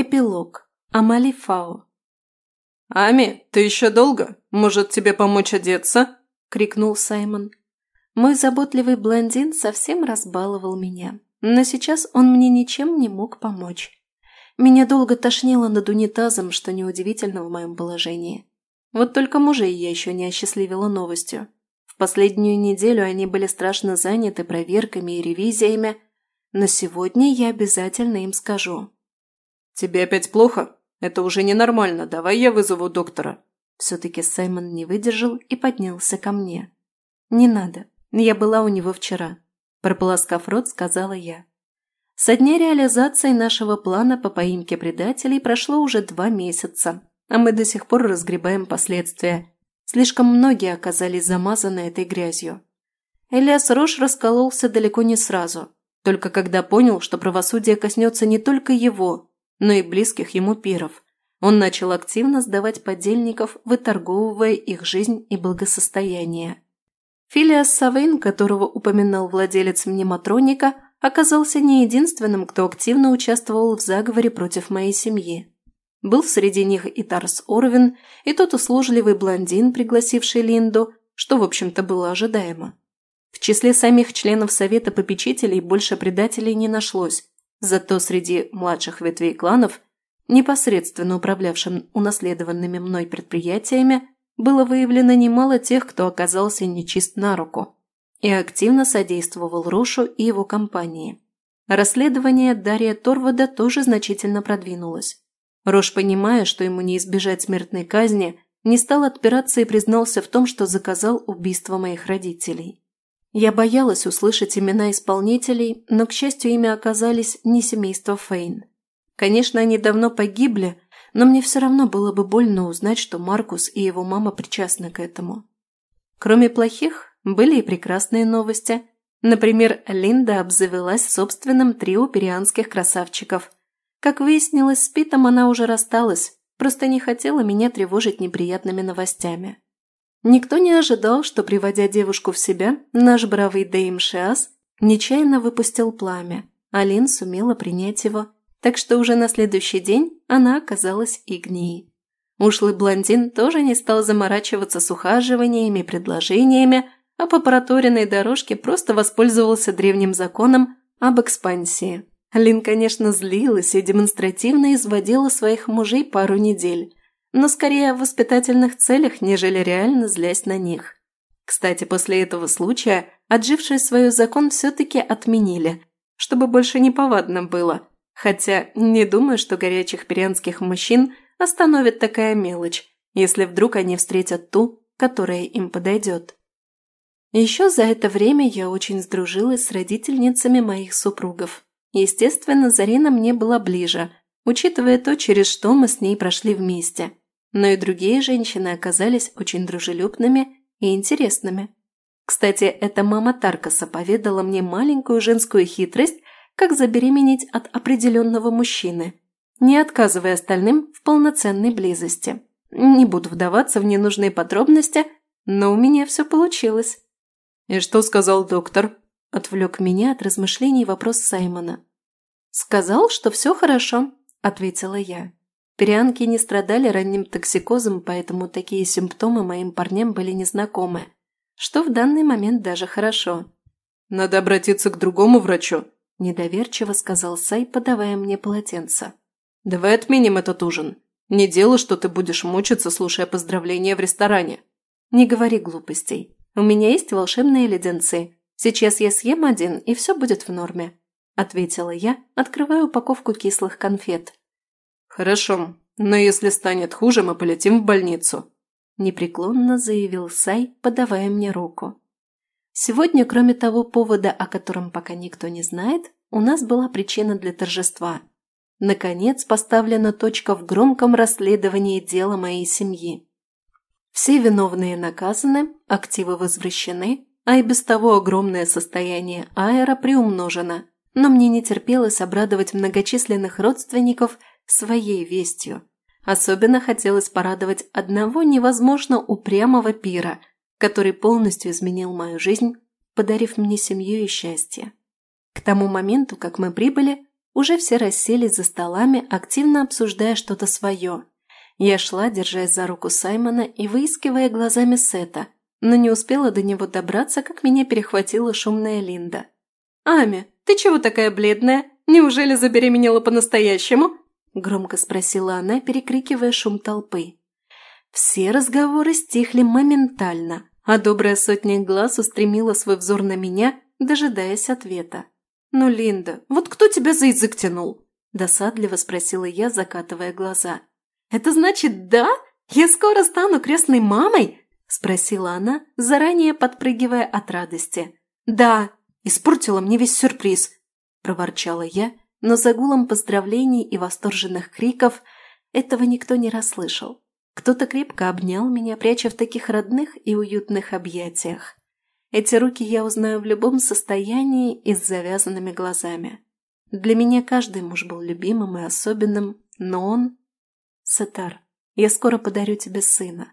Эпилог. Амали Фао. «Ами, ты еще долго? Может, тебе помочь одеться?» – крикнул Саймон. Мой заботливый блондин совсем разбаловал меня, но сейчас он мне ничем не мог помочь. Меня долго тошнило над унитазом, что неудивительно в моем положении. Вот только мужей я еще не осчастливила новостью. В последнюю неделю они были страшно заняты проверками и ревизиями, но сегодня я обязательно им скажу. «Тебе опять плохо? Это уже ненормально. Давай я вызову доктора». Все-таки Саймон не выдержал и поднялся ко мне. «Не надо. Я была у него вчера», – прополоскав рот, сказала я. Со дня реализации нашего плана по поимке предателей прошло уже два месяца, а мы до сих пор разгребаем последствия. Слишком многие оказались замазаны этой грязью. Элиас Рош раскололся далеко не сразу, только когда понял, что правосудие коснется не только его, но и близких ему пиров. Он начал активно сдавать подельников, выторговывая их жизнь и благосостояние. Филиас Савейн, которого упоминал владелец мнематроника, оказался не единственным, кто активно участвовал в заговоре против моей семьи. Был среди них и Тарс Орвин, и тот услужливый блондин, пригласивший Линду, что, в общем-то, было ожидаемо. В числе самих членов Совета попечителей больше предателей не нашлось, Зато среди младших ветвей кланов, непосредственно управлявшим унаследованными мной предприятиями, было выявлено немало тех, кто оказался нечист на руку и активно содействовал Рушу и его компании. Расследование Дарья Торвода тоже значительно продвинулось. Рош, понимая, что ему не избежать смертной казни, не стал отпираться и признался в том, что заказал убийство моих родителей. Я боялась услышать имена исполнителей, но, к счастью, ими оказались не семейство Фейн. Конечно, они давно погибли, но мне все равно было бы больно узнать, что Маркус и его мама причастны к этому. Кроме плохих, были и прекрасные новости. Например, Линда обзавелась собственным трио перианских красавчиков. Как выяснилось, с Питом она уже рассталась, просто не хотела меня тревожить неприятными новостями. Никто не ожидал, что, приводя девушку в себя, наш бравый Дейм Шиас нечаянно выпустил пламя, а Лин сумела принять его, так что уже на следующий день она оказалась Игнией. Ушлый блондин тоже не стал заморачиваться с ухаживаниями и предложениями, а по проторенной дорожке просто воспользовался древним законом об экспансии. Лин, конечно, злилась и демонстративно изводила своих мужей пару недель, но скорее в воспитательных целях, нежели реально злясь на них. Кстати, после этого случая отживший свой закон все-таки отменили, чтобы больше не повадно было, хотя не думаю, что горячих перианских мужчин остановит такая мелочь, если вдруг они встретят ту, которая им подойдет. Еще за это время я очень сдружилась с родительницами моих супругов. Естественно, Зарина мне была ближе, учитывая то, через что мы с ней прошли вместе но и другие женщины оказались очень дружелюбными и интересными. Кстати, эта мама Таркаса поведала мне маленькую женскую хитрость, как забеременеть от определенного мужчины, не отказывая остальным в полноценной близости. Не буду вдаваться в ненужные подробности, но у меня все получилось. «И что сказал доктор?» – отвлек меня от размышлений вопрос Саймона. «Сказал, что все хорошо», – ответила я. Перианки не страдали ранним токсикозом, поэтому такие симптомы моим парням были незнакомы. Что в данный момент даже хорошо. «Надо обратиться к другому врачу», – недоверчиво сказал Сай, подавая мне полотенце. «Давай отменим этот ужин. Не дело, что ты будешь мучиться, слушая поздравления в ресторане». «Не говори глупостей. У меня есть волшебные леденцы. Сейчас я съем один, и все будет в норме», – ответила я, открывая упаковку кислых конфет. «Хорошо, но если станет хуже, мы полетим в больницу», – непреклонно заявил Сай, подавая мне руку. Сегодня, кроме того повода, о котором пока никто не знает, у нас была причина для торжества. Наконец поставлена точка в громком расследовании дела моей семьи. Все виновные наказаны, активы возвращены, а и без того огромное состояние аэро приумножено, но мне не терпелось обрадовать многочисленных родственников – своей вестью. Особенно хотелось порадовать одного невозможно упрямого пира, который полностью изменил мою жизнь, подарив мне семью и счастье. К тому моменту, как мы прибыли, Уже все расселись за столами, активно обсуждая что-то свое. Я шла, держась за руку Саймона и выискивая глазами Сета, но не успела до него добраться, как меня перехватила шумная Линда. «Ами, ты чего такая бледная? Неужели забеременела по-настоящему?» Громко спросила она, перекрикивая шум толпы. Все разговоры стихли моментально, а добрая сотня глаз устремила свой взор на меня, дожидаясь ответа. «Ну, Линда, вот кто тебя за язык тянул?» – досадливо спросила я, закатывая глаза. «Это значит, да? Я скоро стану крестной мамой?» – спросила она, заранее подпрыгивая от радости. «Да, испортила мне весь сюрприз», – проворчала я, но за гулом поздравлений и восторженных криков этого никто не расслышал. Кто-то крепко обнял меня, пряча в таких родных и уютных объятиях. Эти руки я узнаю в любом состоянии и с завязанными глазами. Для меня каждый муж был любимым и особенным, но он... Сатар, я скоро подарю тебе сына,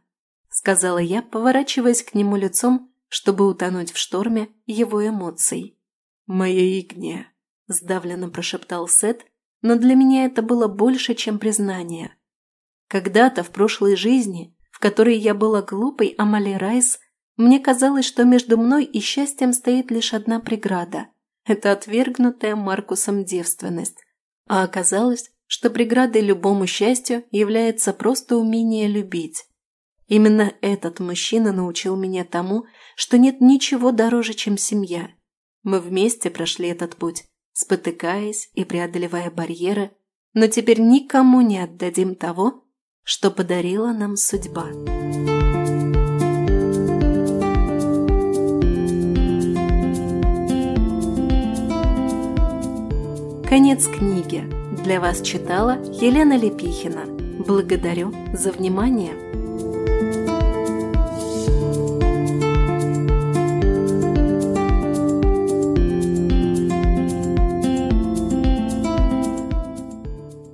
сказала я, поворачиваясь к нему лицом, чтобы утонуть в шторме его эмоций. «Моя Игния», – сдавленно прошептал Сет, но для меня это было больше, чем признание. Когда-то в прошлой жизни, в которой я была глупой Амали Райс, мне казалось, что между мной и счастьем стоит лишь одна преграда – это отвергнутая Маркусом девственность. А оказалось, что преградой любому счастью является просто умение любить. Именно этот мужчина научил меня тому, что нет ничего дороже, чем семья. Мы вместе прошли этот путь, спотыкаясь и преодолевая барьеры, но теперь никому не отдадим того, что подарила нам судьба. Конец книги. Для вас читала Елена Лепихина. Благодарю за внимание.